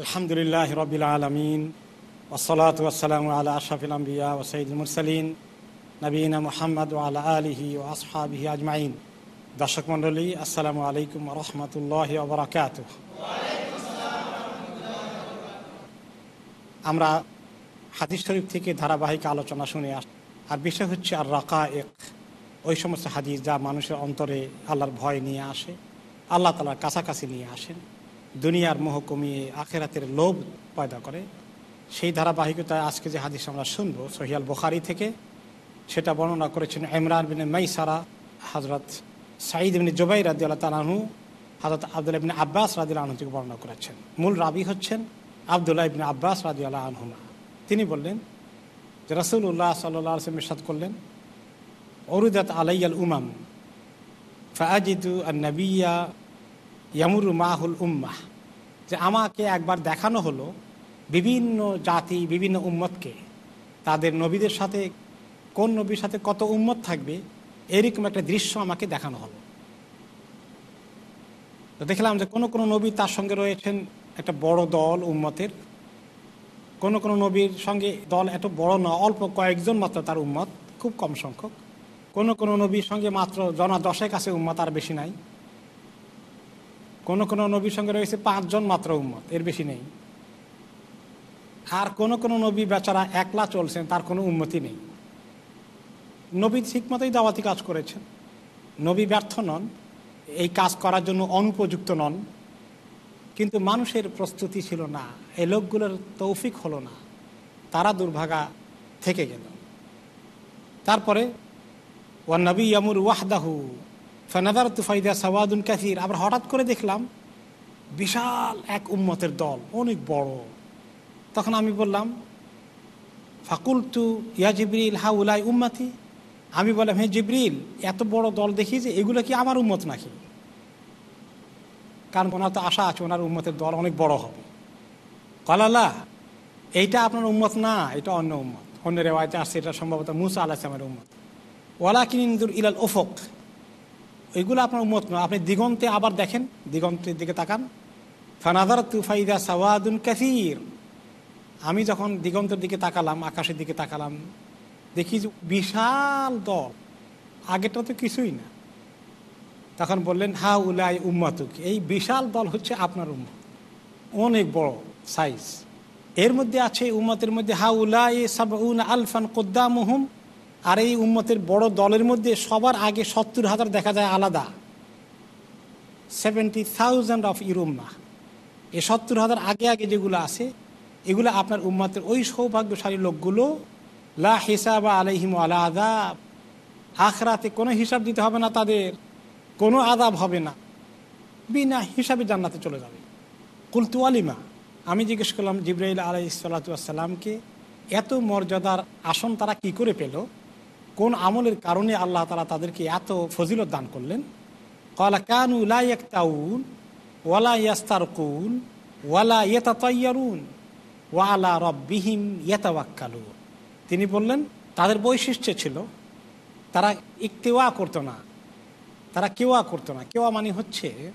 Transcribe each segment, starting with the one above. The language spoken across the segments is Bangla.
আলহামদুলিল্লাহ রবিল আলমিন ওসলাত ওসালাম আল্লাহ আশাফিল আম্বিয়া ও সঈদুল মুরসালিন নবীনা মোহাম্মদ আল্লাহ আলহি ও আসহাবিহি আজমাইন। দর্শক মণ্ডলী, আসসালামু আলাইকুম রহমতুল্লাহ ওবরাকাত আমরা হাদিস শরীফ থেকে ধারাবাহিক আলোচনা শুনে আস আর বিষয় হচ্ছে আর রাকা এক ওই সমস্ত হাদিস যা মানুষের অন্তরে আল্লাহর ভয় নিয়ে আসে, আল্লাহ তালার কাছাকাছি নিয়ে আসেন। দুনিয়ার মোহ কমিয়ে আখেরাতের লোভ পয়দা করে। সেই ধারাবাহিকতায় আজকে যে হাদিস আমরা শুনব সহিয়াল বুখারি থেকে, সেটা বর্ণনা করেছেন ইমরান বিন মাইসারা হজরত সাঈদ বিন জুবাই রাজি আল্লাহ তালাহু হজরত আবদুল্লাহ ইবিন আব্বাস রাজি আলহু থেকে বর্ণনা করেছেন। মূল রাবি হচ্ছেন আবদুল্লাহ ইবিন আব্বাস রাজি আল্লাহ আনহুমা। তিনি বললেন যে রসুল্লাহ সাল্লাহ আসলাম ইরশাদ করলেন অরুদাত আলাইয়াল উমাম ফাজিদু নবিয়া ইয়ামুর মাহুল উম্মাহ যে আমাকে একবার দেখানো হলো বিভিন্ন জাতি, বিভিন্ন উম্মতকে। তাদের নবীদের সাথে, কোন নবীর সাথে কত উম্মত থাকবে, এরকম একটা দৃশ্য আমাকে দেখানো হলো। তো দেখলাম যে কোনো কোনো নবী তার সঙ্গে রয়েছেন একটা বড় দল উম্মতের। কোনো কোনো নবীর সঙ্গে দল এত বড় না, অল্প কয়েকজন মাত্র তার উম্মত, খুব কম সংখ্যক। কোনো কোনো নবীর সঙ্গে মাত্র জনা দশেক আছে উম্মত, আর বেশি নাই। কোনো কোনো নবীর সঙ্গে রয়েছে পাঁচজন মাত্র উম্মত, এর বেশি নেই। আর কোনো কোনো নবী বেচারা একলা চলছেন, তার কোনো উন্নতি নেই। নবী ঠিকমতোই দাওয়াতি কাজ করেছেন। নবী ব্যর্থ নন, এই কাজ করার জন্য অনুপযুক্ত নন। কিন্তু মানুষের প্রস্তুতি ছিল না, এই লোকগুলোর তৌফিক হলো না, তারা দুর্ভাগা থেকে গেল। তারপরে ও নবী ইয়ামুর ওয়াহদাহু ফেনাদার তুফাইদা সওয়াদুন কাসির আবার হঠাৎ করে দেখলাম বিশাল এক উম্মতের দল, অনেক বড়। তখন আমি বললাম ফাকুল তু ইয়া জিবরিল হা উলাই উম্মাতি? আমি বললাম, হে জিবরিল, এত বড় দল দেখি যে এগুলো কি আমার উম্মত নাকি? কারণ ওনার তো আশা আছে ওনার উম্মতের দল অনেক বড় হবে। কলাল্লাহ এইটা আপনার উম্মত না, এটা অন্য উম্মত। অন্য রেওয়ায়তে আসছে এটা সম্ভবত মুসা আল্লাহ আমার উম্মত। ওয়ালা কিনিন্দুর ইলাল ওফক এগুলো আপনার উম্মত নয়। আপনি দিগন্তে আবার দেখেন, দিগন্তের দিকে তাকান। ফানাদার তুফাইদা সাওয়াদুন কাসির। আমি যখন দিগন্তের দিকে তাকালাম, আকাশের দিকে তাকালাম, দেখি যে বিশাল দল। আগেটা তো কিছুই না। তখন বললেন হা উলাই উম্মাতুক। এই বিশাল দল হচ্ছে আপনার উম্মত। অনেক বড় সাইজ এর মধ্যে আছে, উম্মতের মধ্যে হা উলাই সাবউন আলফান কোদ্দামহুম। আর এই উম্মতের বড় দলের মধ্যে সবার আগে সত্তর হাজার দেখা যায় আলাদা। সেভেন্টি থাউজেন্ড অফ ইউরুম্মা এ সত্তর হাজার আগে আগে যেগুলো আছে, এগুলো আপনার উম্মতের ওই সৌভাগ্যশালী লোকগুলো, লা হিসাব আলাইহিম আলা আদাব আখরাতে কোনো হিসাব দিতে হবে না তাদের, কোনো আদাব হবে না। বিনা হিসাবে জান্নাতে চলে যাবে। কুলতু আলিমা, আমি জিজ্ঞেস করলাম জিব্রাইল আলাই এত মর্যাদার আসন তারা কি করে পেল? কোন আমলের কারণে আল্লাহ তালা তাদেরকে এত ফজিলত দান করলেন? কলা কানু লাউন ওয়ালা ইয়াস্তারকুন ওয়ালা ইয়েতাতয়ারুন ওয়ালা রব্বিহিম ইয়েতাওয়াক্কালু তিনি বললেন, তাদের বৈশিষ্ট্য ছিল, তারা ইকতেওয়া করতো না। তারা কেওয়া করতো না। কেওয়া মানে হচ্ছে,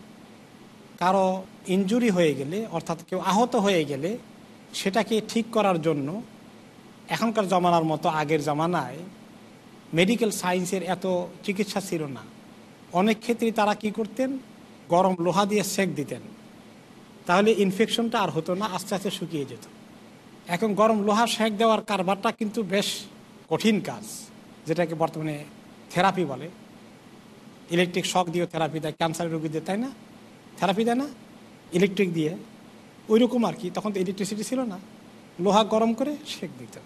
কারও ইঞ্জুরি হয়ে গেলে, অর্থাৎ কেউ আহত হয়ে গেলে, সেটাকে ঠিক করার জন্য এখনকার জমানার মতো আগের জামানায় মেডিকেল সায়েন্সের এত চিকিৎসা ছিল না। অনেক ক্ষেত্রে তারা কি করতেন? গরম লোহা দিয়ে সেক দিতেন। তাহলে ইনফেকশনটা আর হতো না, আস্তে আস্তে শুকিয়ে যেত। এখন গরম লোহা সেক দেওয়ার কারবারটা কিন্তু বেশ কঠিন কাজ, যেটাকে বর্তমানে থেরাপি বলে। ইলেকট্রিক শক দিয়ে থেরাপি দেয় ক্যান্সার রোগীদের তাই না? থেরাপি দেয় না? ইলেকট্রিক দিয়ে। ওই রকম আর কি, তখন তো ইলেকট্রিসিটি ছিল না। লোহা গরম করে সেক দিত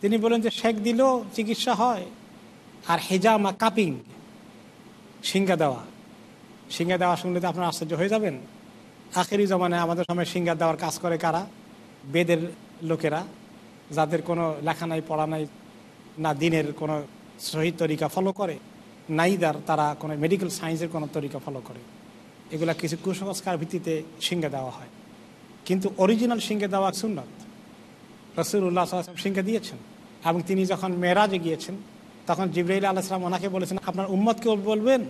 তিনি বলেন যে শেক দিলেও চিকিৎসা হয়, আর হেজামা কাপিং সিঙ্গা দেওয়া। সিঙ্গা দেওয়া শুনলে তো আপনার আশ্চর্য হয়ে যাবেন। আখেরি জমানায় আমাদের সময় সিঙ্গা দেওয়ার কাজ করে কারা? বেদের লোকেরা, যাদের কোনো লেখা নাই, পড়া নাই, না দিনের কোনো শহীদ তরিকা ফলো করে নাইদার তারা কোনো মেডিকেল সায়েন্সের কোনো তরিকা ফলো করে। এগুলা কিছু কুসংস্কার ভিত্তিতে সিঙ্গে দেওয়া হয়। কিন্তু অরিজিনাল সিঙ্গে দেওয়া সুন্নত। রসুল্লাহ সাল্লাম সিংকে দিয়েছেন এবং তিনি যখন মেয়েরাজে গিয়েছেন, তখন জিব্রাইল আলাহিসাম ওনাকে বলেছেন, আপনার উম্মতকে বলবেন,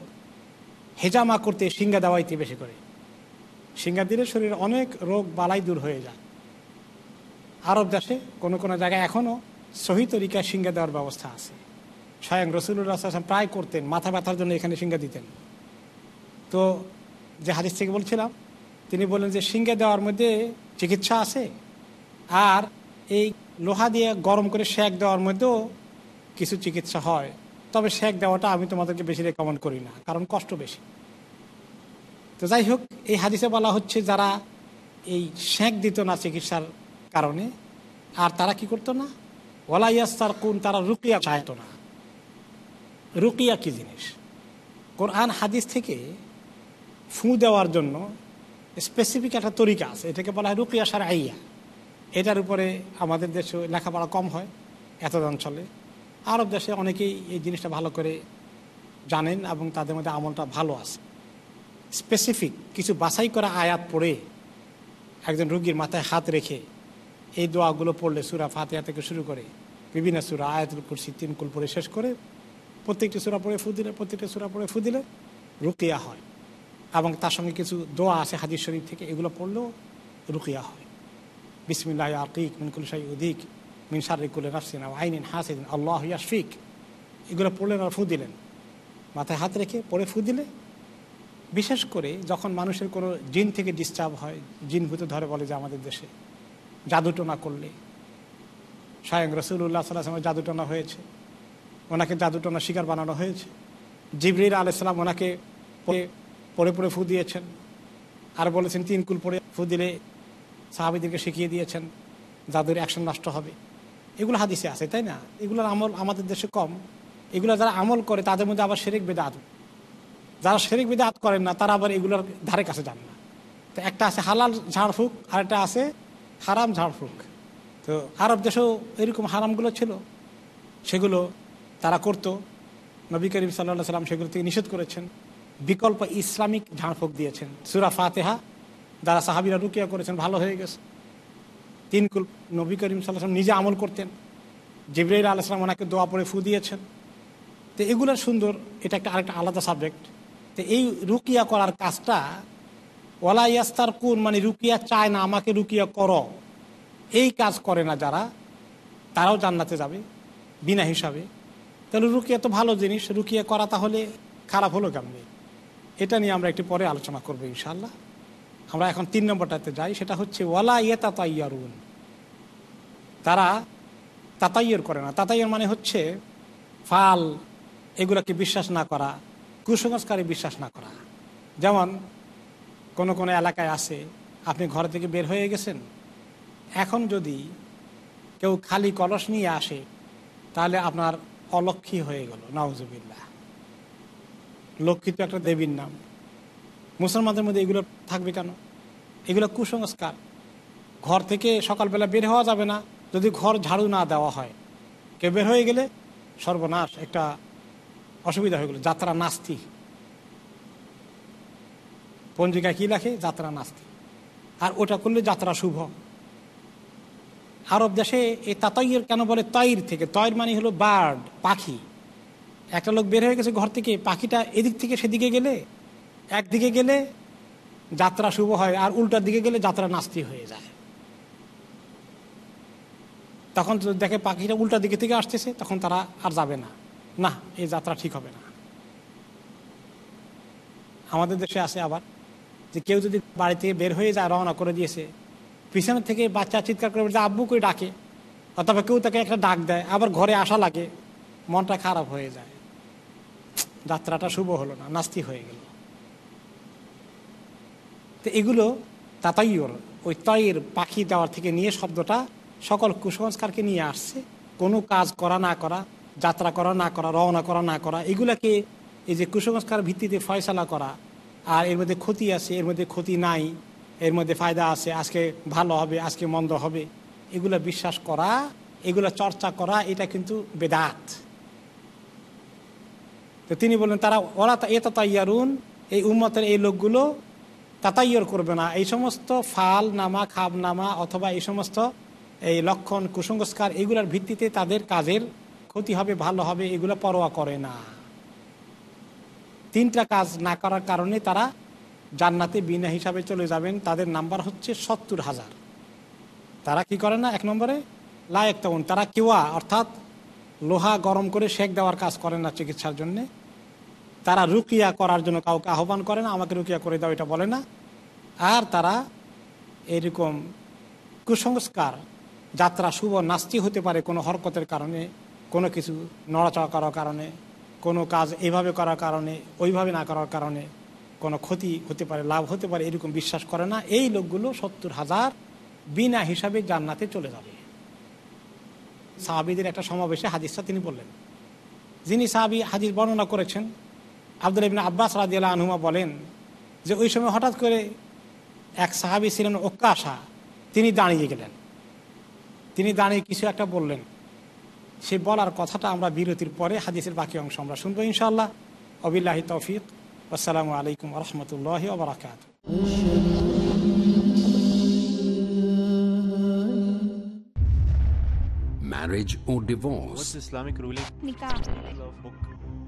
হেজামা করতে সিঙ্গা দেওয়াইতে বেশি করে। সিঙ্গা দিলে শরীরে অনেক রোগ বালাই দূর হয়ে যায়। আরব দেশে কোনো কোনো জায়গায় এখনও সহি তরিকায় সিঙ্গা দেওয়ার ব্যবস্থা আছে। স্বয়ং রসুল্লাহ আসলাম প্রায় করতেন, মাথা ব্যথার জন্য এখানে সিঙ্গা দিতেন। তো যে হাদিস থেকে বলছিলাম, তিনি বললেন যে সিঙ্গে দেওয়ার মধ্যে চিকিৎসা আছে, আর এই লোহা দিয়ে গরম করে শেক দেওয়ার মধ্যেও কিছু চিকিৎসা হয়। তবে শেক দেওয়াটা আমি তোমাদেরকে বেশি রেকমেন্ড করি না, কারণ কষ্ট বেশি। তো যাই হোক, এই হাদিসে বলা হচ্ছে যারা এই শেক দিত না চিকিৎসার কারণে, আর তারা কি করতো না? ওলাইয়াস্তার কোন তারা রুকিয়া চাইতো না। রুকিয়া কি জিনিস? কোরআন হাদিস থেকে ফু দেওয়ার জন্য স্পেসিফিক একটা তরিকা আছে, এটাকে বলা হয় রুকিয়া সার আইয়া এটার উপরে আমাদের দেশে লেখাপড়া কম হয় এত অঞ্চলে। আরব দেশে অনেকেই এই জিনিসটা ভালো করে জানেন এবং তাদের মধ্যে আমলটা ভালো আছে। স্পেসিফিক কিছু বাছাই করা আয়াত পড়ে একজন রুগীর মাথায় হাত রেখে এই দোয়াগুলো পড়লে সুরা ফাতেহা থেকে শুরু করে বিভিন্ন সুরা, আয়াতুল কুরসি, তিন কুল পড়ে শেষ করে প্রত্যেকটি সুরা পড়ে ফু দিলে প্রত্যেকটি সুরা পড়ে ফু দিলে রুকিয়া হয়। এবং তার সঙ্গে কিছু দোয়া আছে হাদিস শরীফ থেকে, এগুলো পড়লেও রুকিয়া হয়। বিসমিল্লাহ আকিক মিনকুল শাহ উদিক, মিন শারিকুল নাফসিন আইনিন হাসিন আল্লাহ ইয়াশফিক। এগুলো পড়লেন আর ফু দিলেন। মাথায় হাত রেখে পড়ে ফু দিলে। বিশেষ করে যখন মানুষের কোনো জিন থেকে ডিস্টার্ব হয়, জিন ভূতে ধরে বলে যে আমাদের দেশে জাদুটোনা করলে। স্বয়ং রসুল্লাহ সাল্লাহ জাদুটোনা হয়েছে। ওনাকে জাদুটোনা শিকার বানানো হয়েছে। জিবরির আলাইসালাম ওনাকে পরে পরে ফু দিয়েছেন। আর বলেছেন, তিন কুল পরে ফু দিলে সাহাবিদেরকে শিখিয়ে দিয়েছেন, যাদের অ্যাকশন নষ্ট হবে। এগুলো হাদিসে আছে, তাই না? এগুলোর আমল আমাদের দেশে কম। এগুলো যারা আমল করে, তাদের মধ্যে আবার শেরেক বেদাত। যারা শেরেক বেদাত করেন না, তারা আবার এগুলোর ধারে কাছে যান না। তো একটা আছে হালাল ঝাড়ফুঁক, আর একটা আছে হারাম ঝাড়ফুঁক। তো আরব দেশেও এরকম হারামগুলো ছিল। সেগুলো তারা করতো। নবী করিম সাল্লাহ সাল্লাম সেগুলো থেকে নিষেধ করেছেন। বিকল্প ইসলামিক ঝাড়ফুঁক দিয়েছেন। সুরা ফাতেহা যারা সাহাবিরা রুকিয়া করেছেন, ভালো হয়ে গেছে। তিন কুল নবী করিম সাল্লাম নিজে আমল করতেন। জিব্রাইল আলাইসলাম ওনাকে দোয়া পড়ে ফু দিয়েছেন। তো এগুলো সুন্দর, এটা একটা আরেকটা আলাদা সাবজেক্ট তো এই রুকিয়া করার কাজটা ওলা ইয়াস্তার কোন মানে রুকিয়া চায় না, আমাকে রুকিয়া করো। এই কাজ করে না যারা, তারাও জান্নাতে যাবে, বিনা হিসাবে। তাহলে রুকিয়া তো ভালো জিনিস, রুকিয়া করা তাহলে খারাপ হলো কেমনি? এটা নিয়ে আমরা একটু পরে আলোচনা করব ইনশাল্লাহ আমরা এখন তিন নম্বরটাতে যাই, সেটা হচ্ছে, ওয়ালা ইয়ে তাতাইয়ারুন তারা তাতাইয়ের করে না। তাতাইয়ের মানে হচ্ছে ফাল, এগুলোকে বিশ্বাস না করা, কুসংস্কারে বিশ্বাস না করা। যেমন, কোনো কোনো এলাকায় আছে, আপনি ঘর থেকে বের হয়ে গেছেন, এখন যদি কেউ খালি কলস নিয়ে আসে, তাহলে আপনার অলক্ষী হয়ে গেল নওয়াজবিল্লা লক্ষ্মী তো একটা দেবীর নাম। মুসলমানদের মধ্যে এগুলো থাকবে কেন? এগুলো কুসংস্কার। ঘর থেকে সকালবেলা বের হওয়া যাবে না যদি ঘর ঝাড়ু না দেওয়া হয়। কেউ বের হয়ে গেলে সর্বনাশ, একটা অসুবিধা হয়ে গেল, যাত্রা নাস্তি। পঞ্জিকায় কী লেখে? যাত্রা নাস্তি। আর ওটা করলে যাত্রা শুভ। আরব দেশে এই তাতাইয়ের কেন বলে তৈর থেকে? তৈর মানে হলো বার্ড, পাখি। একটা লোক বের হয়ে গেছে ঘর থেকে, পাখিটা এদিক থেকে সেদিকে গেলে একদিকে গেলে যাত্রা শুভ হয় আর উল্টার দিকে গেলে যাত্রা নাস্তি হয়ে যায়। তখন দেখে পাখিটা উল্টা দিকে থেকে আসতেছে, তখন তারা আর যাবে না। না, এই যাত্রা ঠিক হবে না। আমাদের দেশে আছে আবার যে কেউ যদি বাড়ি থেকে বের হয়ে যায়, রওনা করে দিয়েছে, পিছনের থেকে বাচ্চা চিৎকার করে যে আব্বু করে ডাকে? অথবা কেউ তাকে একটা ডাক দেয়, আবার ঘরে আসা লাগে, মনটা খারাপ হয়ে যায়। যাত্রাটা শুভ হলো না, নাস্তি হয়ে গেল। তো এগুলো তাতাইয়র, ওই তয়ের পাখি দেওয়ার থেকে নিয়ে শব্দটা সকল কুসংস্কারকে নিয়ে আসছে। কোনো কাজ করা না করা, যাত্রা করা না করা, রওনা করা না করা, এগুলাকে এই যে কুসংস্কার ভিত্তিতে ফয়সালা করা, আর এর মধ্যে ক্ষতি আছে, এর মধ্যে ক্ষতি নাই, এর মধ্যে ফায়দা আছে, আজকে ভালো হবে, আজকে মন্দ হবে, এগুলো বিশ্বাস করা, এগুলো চর্চা করা, এটা কিন্তু বেদাত। তো তিনি বললেন, তারা, ওরা এ তাইয়ারুন এই উম্মতের এই লোকগুলো তাতাইয়র করবে না। এই সমস্ত ফাল নামা খাব নামা অথবা এই সমস্ত এই লক্ষণ, কুসংস্কার এগুলার ভিত্তিতে তাদের কাজের ক্ষতি হবে, ভালো হবে, এগুলো পরোয়া করে না। তিনটা কাজ না করার কারণে তারা জান্নাতে বিনা হিসাবে চলে যাবেন। তাদের নাম্বার হচ্ছে সত্তর হাজার। তারা কি করে না? এক নম্বরে লায়ক তখন তারা কেওয়া, অর্থাৎ লোহা গরম করে শেক দেওয়ার কাজ করে না চিকিৎসার জন্যে। তারা রুকিয়া করার জন্য কাউকে আহ্বান করে না, আমাকে রুকিয়া করে দাও, এটা বলে না। আর তারা এরকম কুসংস্কার, যাত্রা শুভ নাস্তি হতে পারে কোনো হরকতের কারণে, কোনো কিছু নড়াচড়া করার কারণে, কোনো কাজ এইভাবে করার কারণে, ওইভাবে না করার কারণে কোনো ক্ষতি হতে পারে, লাভ হতে পারে, এরকম বিশ্বাস করে না। এই লোকগুলো সত্তর হাজার বিনা হিসাবে জান্নাতে চলে যাবে। সাহাবিদের একটা সমাবেশে হাদিসটা তিনি বললেন। যিনি সাহাবি হাদিস বর্ণনা করেছেন আব্দুল ইবিন আব্বাস রাজিয়াল আনহুমা বলেন যে ওই সময় হঠাৎ করে এক সাহাবি ছিলেন ওক্কাশা তিনি দাঁড়িয়ে গেলেন। তিনি দাঁড়িয়ে কিছু একটা বললেন। সে বলার কথাটা আমরা বিরতির পরে হাদিসের বাকি অংশ আমরা শুনব ইনশাআল্লাহ। অবিল্লাহি তৌফিক। আসসালামু আলাইকুম রহমতুল্লাহ ওবরাকাত marriage or divorce, What's Islamic ruling? Nikah?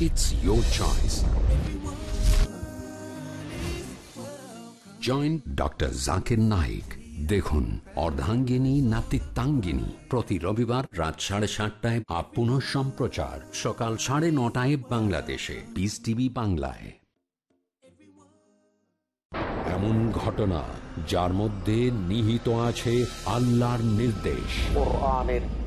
It's your choice. Joint doctor Zakir Naik দেখুন, অর্ধাঙ্গিনী, নাতিত্বাঙ্গিনী। প্রতি রবিবার রাত সাড়ে সাতটায় আপ পুনঃ সম্প্রচার। সকাল সাড়ে নটায় বাংলাদেশে। পিস টিভি বাংলায়। এমন ঘটনা, যার মধ্যে নিহিত আছে আল্লাহর নির্দেশ।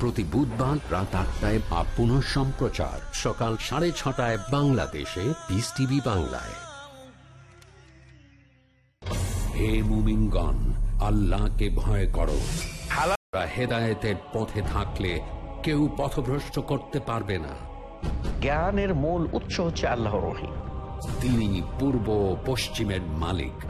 প্রতি বুধবার রাত আটটায় বা পুনঃ সম্প্রচার। সকাল সাড়ে ছটায় বাংলাদেশে পিস টিভি বাংলায়। হে মুমিনগণ আল্লাহকে ভয় করো। হেদায়েতের পথে থাকলে কেউ পথভ্রষ্ট করতে পারবে না। জ্ঞানের মূল উৎস হচ্ছে আল্লাহর রহিম তিনি পূর্ব পশ্চিমের মালিক।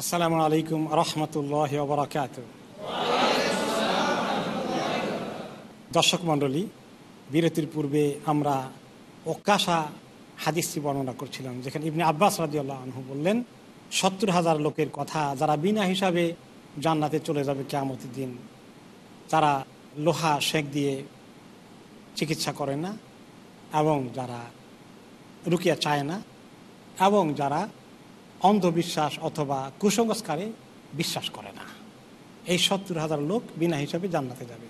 আসসালামু আলাইকুম রহমতুল্লাহ বরাকাত। দর্শক মণ্ডলী, বিরতির পূর্বে আমরা ওকাশা হাদিসটি বর্ণনা করছিলাম, যেখানে ইবনে আব্বাস রাজিউল্লাহ আনহু বললেন, সত্তর হাজার লোকের কথা যারা বিনা হিসাবে জান্নাতে চলে যাবে কেয়ামতের দিন, তারা লোহা শেক দিয়ে চিকিৎসা করে না এবং যারা রুকিয়া চায় না এবং যারা অন্ধবিশ্বাস অথবা কুসংস্কারে বিশ্বাস করে না। এই সত্তর হাজার লোক বিনা হিসাবে জান্নাতে যাবে।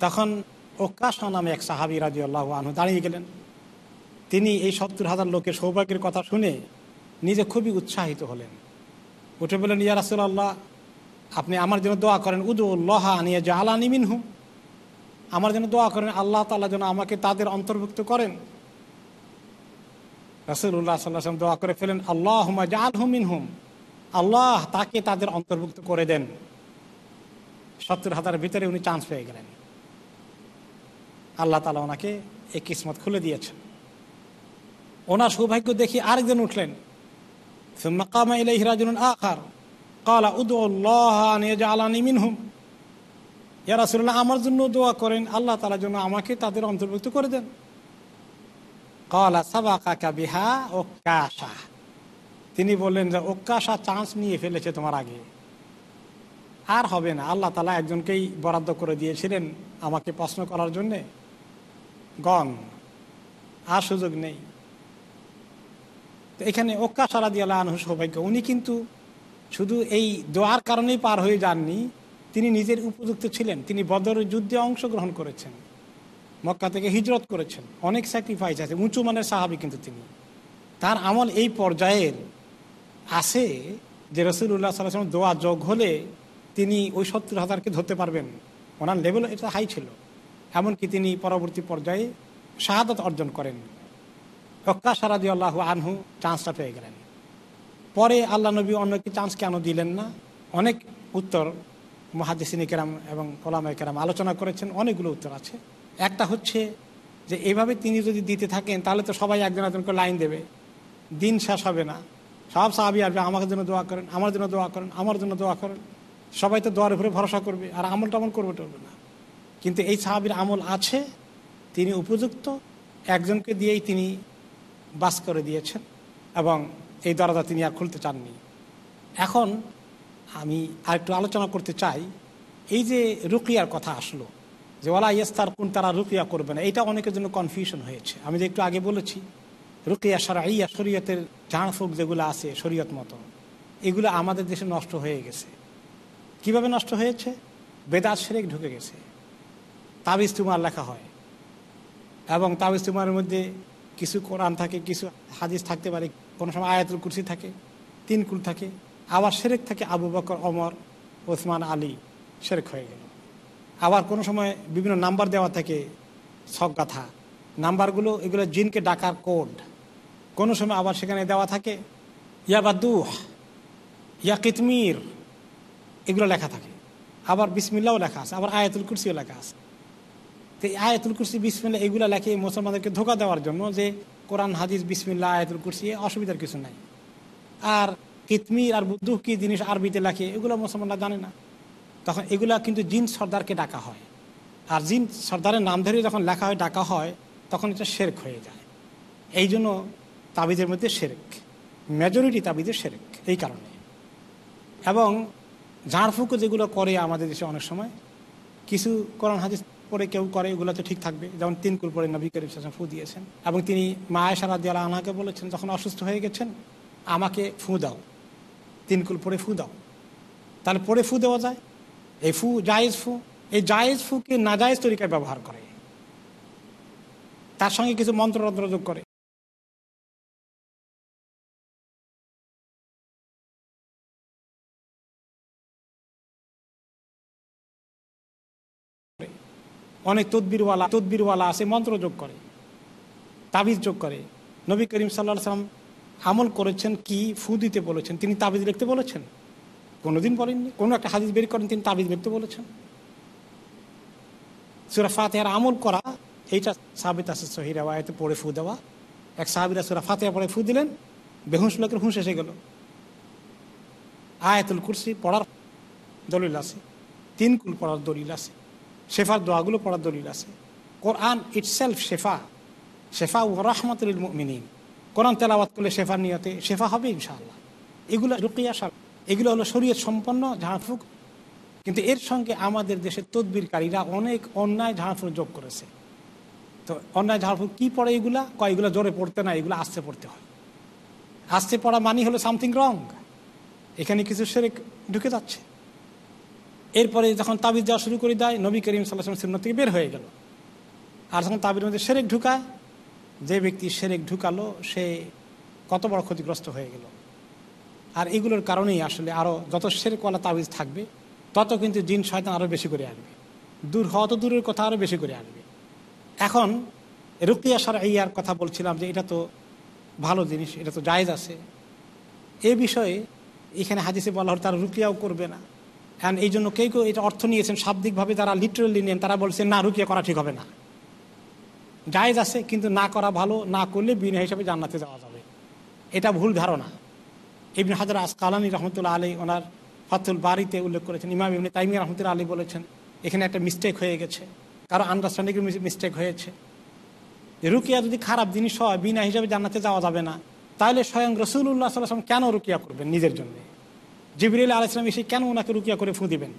তখন ওকাশা নামে এক সাহাবি রাজি আল্লাহ আনহু দাঁড়িয়ে গেলেন। তিনি এই সত্তর হাজার লোকের সৌভাগ্যের কথা শুনে নিজে খুবই উৎসাহিত হলেন। উঠে বললেন, ইয়া রাসুল্লাহ আপনি আমার জন্য দোয়া করেন উদুল্লাহ আনিয়া যে আলা নিমিনহু আমার জন্য দোয়া করেন, আল্লাহ তাল্লাহ যেন আমাকে তাদের অন্তর্ভুক্ত করেন। রাসুল্লাহ সাল্লাম দোয়া করে ফেলেন আল্লাহ হুমিন হুম আল্লাহ তাকে তাদের অন্তর্ভুক্ত করে দেন। সত্তর হাজারের ভিতরে উনি চান্স পেয়ে গেলেন। আল্লাহ তালা ওনাকে এই কিসমত খুলে দিয়েছেন। ওনার সৌভাগ্য দেখি আরেকজন উঠলেন। আখার। কালা উদ্লাহমিনহুম আমার জন্য দোয়া করেন। আল্লাহ তালা জন্য আমাকে তাদের অন্তর্ভুক্ত করে দেন। তিনি বললেন যে ওকাশা চান্স নিয়ে ফেলেছে তোমার আগে। আর হবে না, আল্লাহ তালা একজনকেই বরাদ্দ করে দিয়েছিলেন আমাকে প্রশ্ন করার জন্যে। গন আর সুযোগ নেই। তো এখানে ওক্কা সারা দিয়ে আনহু সৌভাগ্য, উনি কিন্তু শুধু এই দোয়ার কারণেই পার হয়ে যাননি, তিনি নিজের উপযুক্ত ছিলেন, তিনি বদর যুদ্ধে অংশগ্রহণ করেছেন। মক্কা থেকে হিজরত করেছেন। অনেক স্যাক্রিফাইস আছে, উঁচু মানের সাহাবি কিন্তু তিনি। তার আমল এই পর্যায়ের আছে যে রসুল্লাহ সাল্লাম দোয়া যোগ হলে তিনি ওই সত্তর হাজারকে ধরতে পারবেন। ওনার লেভেল এটা হাই ছিল। এমনকি তিনি পরবর্তী পর্যায়ে শাহাদত অর্জন করেন। হক্কা সারাদি আল্লাহ আনহু চান্সটা পেয়ে গেলেন। পরে আল্লাহ নবী অন্যকে চান্স কেন দিলেন না? অনেক উত্তর মহাদিসিনী কেরাম এবং ওলামাই কেরাম আলোচনা করেছেন, অনেকগুলো উত্তর আছে। একটা হচ্ছে যে এভাবে তিনি যদি দিতে থাকেন, তাহলে তো সবাই একজন একজনকে লাইন দেবে। দিন শেষ হবে না। সব সাহাবি আসবে আমার জন্য দোয়া করেন, আমার জন্য দোয়া করেন, আমার জন্য দোয়া করেন। সবাই তো দোয়ার উপরে ভরসা করবে, আর আমল টামল করবে টরবে না। কিন্তু এই সাহাবির আমল আছে, তিনি উপযুক্ত, একজনকে দিয়েই তিনি বাস করে দিয়েছেন, এবং এই দরজা তিনি আর খুলতে চাননি। এখন আমি আরেকটু আলোচনা করতে চাই, এই যে রুকিয়ার কথা আসলো যে ওলা ইয়েস্তার কোন তারা রুকিয়া করবে না। এটা অনেকের জন্য কনফিউশন হয়েছে। আমি যে একটু আগে বলেছি, রুকিয়া সারা ইয়া শরীয়তের ঝাড়ফুক যেগুলো আছে, শরীয়ত মতো, এগুলো আমাদের দেশে নষ্ট হয়ে গেছে। কীভাবে নষ্ট হয়েছে? বেদাত সেরেক ঢুকে গেছে। তাবিজ তুমার লেখা হয়। এবং তাবিজ তুমারের মধ্যে কিছু কোরআন থাকে, কিছু হাদিস থাকতে পারে। কোনো সময় আয়াতুল কুরসি থাকে, তিন কুল থাকে। আবার সেরেক থাকে আবু বকর অমর ওসমান, আলী সেরেক হয়ে গেল। আবার কোনো সময় বিভিন্ন নাম্বার দেওয়া থাকে গাথা নাম্বারগুলো, এগুলো জিনকে ডাকার কোড। কোনো সময় আবার সেখানে দেওয়া থাকে ইয়াবাদুহ ইয়া কিতমির, এগুলো লেখা থাকে। আবার বিসমিল্লাও লেখা আছে, আবার আয়াতুল কুরসিও লেখা আছে। তো এই আয়াতুল কুরসি বিসমিল্লা এগুলো লেখে মুসলমানদেরকে ধোকা দেওয়ার জন্য যে কোরআন, হাদিস বিসমিল্লা আয়াতুল কুরসি অসুবিধার কিছু নাই। আর কিতমির আর বুদ্ধুহ কি জিনিস আরবিতে লেখে, এগুলো মুসলমানরা জানে না। তখন এগুলা কিন্তু জিন সর্দারকে ডাকা হয়। আর জিন সর্দারের নাম ধরে যখন লেখা হয়, ডাকা হয়, তখন এটা শেরক হয়ে যায়। এই জন্য তাবিজের মধ্যে শেরেক। মেজরিটি তাবিজের শেরেক, এই কারণে। এবং ঝাড়ফুঁকো যেগুলো করে আমাদের দেশে অনেক সময়, কিছু কোরআন হাদিস পরে কেউ করে, এগুলো তো ঠিক থাকবে। যেমন তিন কুল পরে নবী করিম সাসম ফু দিয়েছেন। এবং তিনি মায়া সারা দিয়ালা আনাকে বলেছেন, যখন অসুস্থ হয়ে গেছেন, আমাকে ফু দাও। তিন কুল পরে ফু দাও। তাহলে পরে ফু দেওয়া যায়? এই ফু, জায়েজ ফু, এই জায়েজ ফুকে নাজায়েজ তরিকায় ব্যবহার করে। তার সঙ্গে কিছু মন্ত্ররন্ত্র যোগ করে। অনেক তদবিরওয়ালা তদবিরওয়ালা আছে মন্ত্র যোগ করে, তাবিজ যোগ করে। নবী করিম সাল্লাহ সাল্লাম আমল করেছেন কি, ফু দিতে বলেছেন, তিনি তাবিজ লিখতে বলেছেন? কোনোদিন বলেননি। কোনো একটা হাদিস বের করেন, তিনি তাবিজ লিখতে বলেছেন। সুরা ফাতেহার আমল করা, এইটা সাবিত আছে সহিরা আয়তে পড়ে ফু দেওয়া। এক সাহাবিরা সুরা ফাতেহা পড়ে ফু দিলেন, বেহুশ লোকের হুঁশ এসে গেল। আয়াতুল কুরসি পড়ার দলিল আছে, তিন কুল পড়ার দলিল আছে, শেফার দোয়াগুলো পড়ার দলিল আছে। কোরআন ইটসেলফ শেফা শেফা ও রহমতুল মিনিন কোরআন তেলাওয়াত করলে শেফার নিয়তে শেফা হবে ইনশাআল্লাহ। এগুলো রুকিয়া সাল এগুলো হলো শরীয়ত সম্পন্ন ঝাড়ফুঁক কিন্তু এর সঙ্গে আমাদের দেশের তদবিরকারীরা অনেক অন্যায় ঝাড়ফুঁক যোগ করেছে। তো অন্যায় ঝাড়ফুঁক কী পড়ে এগুলা? কয়, এগুলো জোরে পড়তে না, এগুলো আস্তে পড়তে হয়। আস্তে পড়া মানি হলো সামথিং রং। এখানে কিছু সেরেক ঢুকে যাচ্ছে। এরপরে যখন তাবিজ দেওয়া শুরু করে দেয়, নবী করিম সাল্লাহ সিন্ন থেকে বের হয়ে গেল। আর যখন তাবির মধ্যে সেরেক ঢুকায়, যে ব্যক্তি সেরেক ঢুকালো, সে কত বড় ক্ষতিগ্রস্ত হয়ে গেল। আর এগুলোর কারণেই আসলে আরও যত সেরেকওয়ালা তাবিজ থাকবে, তত কিন্তু জিন শয়তান আরও বেশি করে আসবে। দূর হওয়া তো দূরের কথা আরও বেশি করে আসবে। এখন রুকিয়া সার ইয়ার কথা বলছিলাম যে এটা তো ভালো জিনিস, এটা তো জায়েজ আছে। এ বিষয়ে এখানে হাদিসে বলা হল তারা রুকিয়াও করবে না। অ্যান্ড এই জন্য কেউ কেউ এটা অর্থ নিয়েছেন, শাব্দিকভাবে তারা লিটারেলি নেন তারা বলছেন, না রুকিয়া করা ঠিক হবে না। জায়েজ আছে, কিন্তু না করা ভালো, না করলে বিনা হিসাবে জান্নাতে যাওয়া যাবে। এটা ভুল ধারণা। ইবনে হাজার আসকালানি রহমতুল্লাহ আলী ওনার ফাতুল বাড়িতে উল্লেখ করেছেন। ইমাম ইবনে তাইমিয়া রহমতুল্লাহ আলী বলেছেন, এখানে একটা মিস্টেক হয়ে গেছে। কারও আন্ডারস্ট্যান্ডিং মিস্টেক হয়েছে। রুকিয়া যদি খারাপ জিনিস হয়, বিনা হিসাবে জান্নাতে যাওয়া যাবে না। তাহলে স্বয়ং রসুল্লাহ সাল্লাম কেন রুকিয়া করবেন নিজের জন্য? জিবরিল আলাইসলাম এসে কেন ওনাকে রুকিয়া করে ফু দিবেন?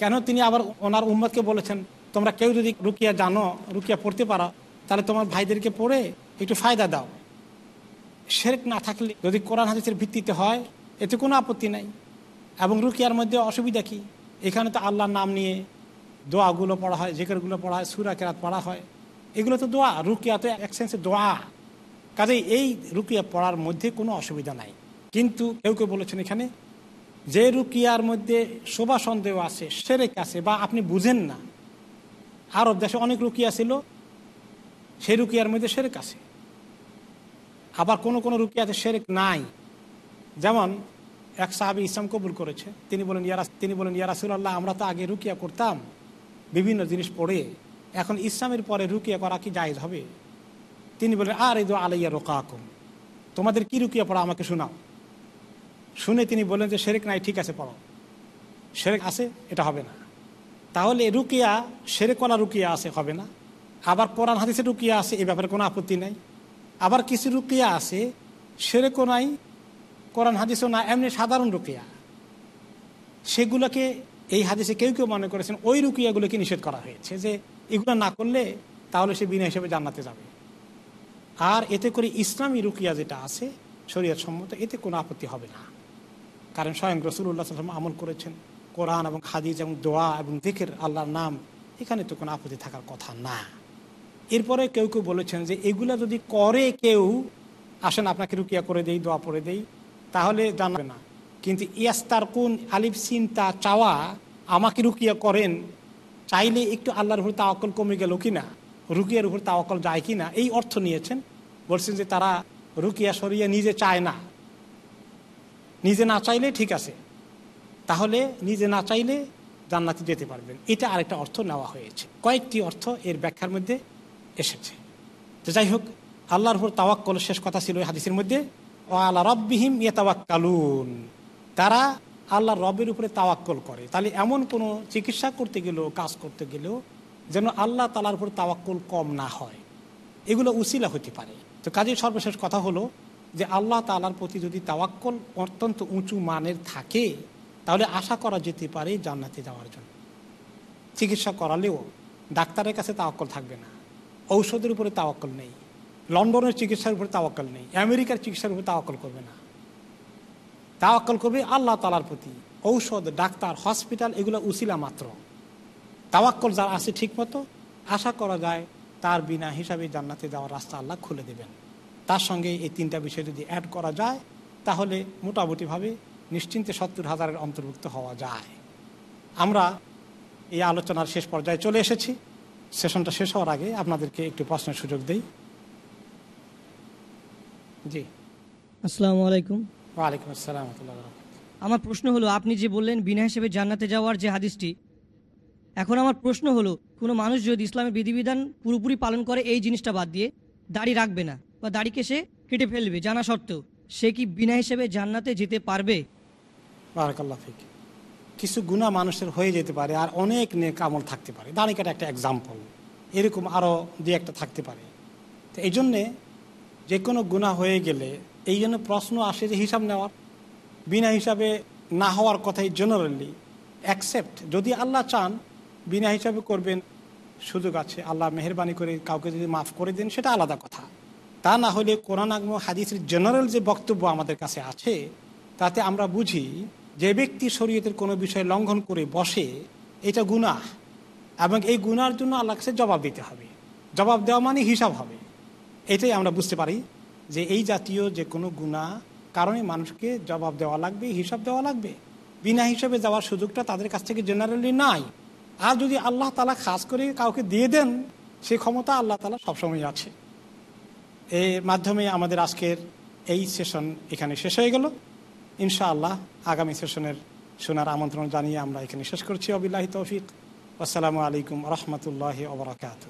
কেন তিনি আবার ওনার উম্মদকে বলেছেন, তোমরা কেউ যদি রুকিয়া জানো, রুকিয়া পড়তে পারো, তাহলে তোমার ভাইদেরকে পড়ে একটু ফায়দা দাও। শেরেক না থাকলে যদি কোরআন হাদিসের ভিত্তিতে হয়, এতে কোনো আপত্তি নাই। এবং রুকিয়ার মধ্যে অসুবিধা কি? এখানে তো আল্লাহর নাম নিয়ে দোয়াগুলো পড়া হয়, জেকেরগুলো পড়া হয়, সুরা কেরাত পড়া হয়। এগুলো তো দোয়া, রুকিয়া তো এক সেন্সে দোয়া। কাজেই এই রুকিয়া পড়ার মধ্যে কোনো অসুবিধা নাই। কিন্তু কেউ কেউ বলেছেন এখানে, যে রুকিয়ার মধ্যে শোভা সন্দেহ আছে সেরেক আছে বা আপনি বুঝেন না, আরব দেশে অনেক রুকিয়া ছিল, সেই রুকিয়ার মধ্যে সেরেক আছে। আবার কোনো কোনো রুকিয়াতে সেরেক নাই। যেমন এক সাহাবি ইসলাম কবুল করেছে। তিনি বলেন ইয়ারা তিনি বলেন ইয়ারাসুল্লাহ আমরা তো আগে রুকিয়া করতাম। বিভিন্ন জিনিস পড়ে। এখন ইসলামের পরে রুকিয়া করা কি জায়েজ হবে? তিনি বলেন আর এই দো আলাইয়া রোকাকুম। তোমাদের কি রুকিয়া পড়া আমাকে শোনাও। শুনে তিনি বললেন যে, শেরেক নাই, ঠিক আছে, পড়ো। শেরেক আছে, এটা হবে না। তাহলে রুকিয়া শেরেকলা রুকিয়া আছে, হবে না। আবার কোরআন হাদিসে রুকিয়া আছে, এ ব্যাপারে কোনো আপত্তি নাই। আবার কিছু রুকিয়া আছে, সেরেকও নাই, কোরআন হাদিসও না, এমনি সাধারণ রুকিয়া। সেগুলোকে এই হাদিসে কেউ কেউ মনে করেছেন, ওই রুকিয়াগুলোকে নিষেধ করা হয়েছে যে এগুলো না করলে তাহলে সে বিনা হিসেবে জান্নাতে যাবে। আর এতে করে ইসলামী রুকিয়া যেটা আছে, শরীয়ত সম্মত, এতে কোনো আপত্তি হবে না। কারণ স্বয়ং রসুল্লাহ সাল্লাম আমল করেছেন, কোরআন এবং হাদিস এবং দোয়া এবং দিকের আল্লাহর নাম, এখানে তো কোনো আপত্তি থাকার কথা না। এরপরে কেউ কেউ বলেছেন যে এগুলা যদি করে কেউ, আসেন আপনাকে রুকিয়া করে দেই, দোয়া পড়ে দেই, তাহলে জানাবে না। কিন্তু ইয়াস্তার কোন আলিফ চিন্তা চাওয়া, আমাকে রুকিয়া করেন, চাইলে একটু আল্লাহর উপর তাওয়াক্কল কমে গেল কি না রুকিয়ার উপর তাওয়াক্কল যায় কি না এই অর্থ নিয়েছেন। বলছেন যে তারা রুকিয়া সরিয়া নিজে চায় না। নিজে না চাইলে ঠিক আছে। তাহলে নিজে না চাইলে জান্নাতে যেতে পারবেন। এটা আরেকটা অর্থ নেওয়া হয়েছে। কয়েকটি অর্থ এর ব্যাখ্যার মধ্যে এসেছে। তো যাই হোক, আল্লাহর উপর তাওয়াক্কল শেষ কথা ছিল হাদিসের মধ্যে ও আল্লাহ রব্বিহিম ইয়ে তাওয়াক্কালুন তারা আল্লাহর রবের উপরে তাওয়াক্কল করে। তাহলে এমন কোনো চিকিৎসা করতে গেলেও, কাজ করতে গেলেও যেন আল্লাহ তালার উপর তাওয়াক্কল কম না হয়। এগুলো উসিলা হতে পারে। তো কাজে সর্বশেষ কথা হলো যে, আল্লাহ তালার প্রতি যদি তাওয়াক্কল অত্যন্ত উঁচু মানের থাকে, তাহলে আশা করা যেতে পারে জান্নাতে যাওয়ার জন্য। চিকিৎসা করালেও ডাক্তারের কাছে তাওয়াক্কল থাকবে না। ঔষধের উপরে তাওয়াক্কল নেই। লন্ডনের চিকিৎসার উপরে তাওয়াক্কল নেই। আমেরিকার চিকিৎসার উপরে তাওয়াক্কল করবে না। তাওয়াক্কল করবে আল্লাহ তালার প্রতি। ঔষধ, ডাক্তার, হসপিটাল, এগুলো উসিলা মাত্র। তাওয়াক্কল যার আছে ঠিক মতো, আশা করা যায় তার বিনা হিসাবে জান্নাতে যাওয়ার রাস্তা আল্লাহ খুলে দেবেন। তার সঙ্গে এই তিনটা বিষয় যদি অ্যাড করা যায়, তাহলে মোটামুটিভাবে নিশ্চিন্তে সত্তর হাজারের অন্তর্ভুক্ত হওয়া যায়। আমরা এই আলোচনার শেষ পর্যায়ে চলে এসেছি। সেশনটা শেষ হওয়ার আগে আপনাদেরকে একটু প্রশ্নের সুযোগ দেই। জি। আসসালামু আলাইকুম। ওয়ালাইকুম আসসালাম আমার প্রশ্ন হলো আপনি যে বললেন বিনা হিসেবে জান্নাতে যাওয়ার যে হাদিসটি এখন আমার প্রশ্ন হলো কোনো মানুষ যদি ইসলামের বিধিবিধান পুরোপুরি পালন করে এই জিনিসটা বাদ দিয়ে দাড়ি রাখবে না বা দাড়িকে সে কেটে ফেলবে জানা সত্ত্বেও সে কি বিনা হিসেবে জান্নাতে যেতে পারবে? বারাকাল্লাহ ফিক। কিছু গুণা মানুষের হয়ে যেতে পারে আর অনেক নেক আমল থাকতে পারে। দাঁড়ি কাটা একটা এক্সাম্পল এরকম আরও দু একটা থাকতে পারে। তো এই জন্যে যে কোনো গুণা হয়ে গেলে এই জন্য প্রশ্ন আসে যে হিসাব নেওয়ার। বিনা হিসাবে না হওয়ার কথাই জেনারেলি অ্যাকসেপ্ট যদি আল্লাহ চান, বিনা হিসাবে করবেন, সুযোগ আছে। আল্লাহ মেহরবানি করে কাউকে যদি মাফ করে দেন, সেটা আলাদা কথা। তা না হলে কোরআন আগম হাদিসের জেনারেল যে বক্তব্য আমাদের কাছে আছে, তাতে আমরা বুঝি যে ব্যক্তি শরীয়তের কোনো বিষয় লঙ্ঘন করে বসে, এটা গুনাহ। এবং এই গুনার জন্য আল্লাহ কাছে জবাব দিতে হবে। জবাব দেওয়া মানে হিসাব হবে। এটাই আমরা বুঝতে পারি যে এই জাতীয় যে কোনো গুণা কারণে মানুষকে জবাব দেওয়া লাগবে, হিসাব দেওয়া লাগবে। বিনা হিসাবে যাওয়ার সুযোগটা তাদের কাছ থেকে জেনারেলি নাই। আর যদি আল্লাহ তালা খাস করে কাউকে দিয়ে দেন, সে ক্ষমতা আল্লাহ তালা সবসময় আছে। এর মাধ্যমে আমাদের আজকের এই সেশন এখানে শেষ হয়ে গেল। ইনশাআল্লাহ আগামী সেশনের শোনার আমন্ত্রণ জানিয়ে আমরা এখানে শেষ করছি। অবিল্লাহি তৌফিক। আসসালামু আলাইকুম রহমতুল্লাহ ওবরাকাত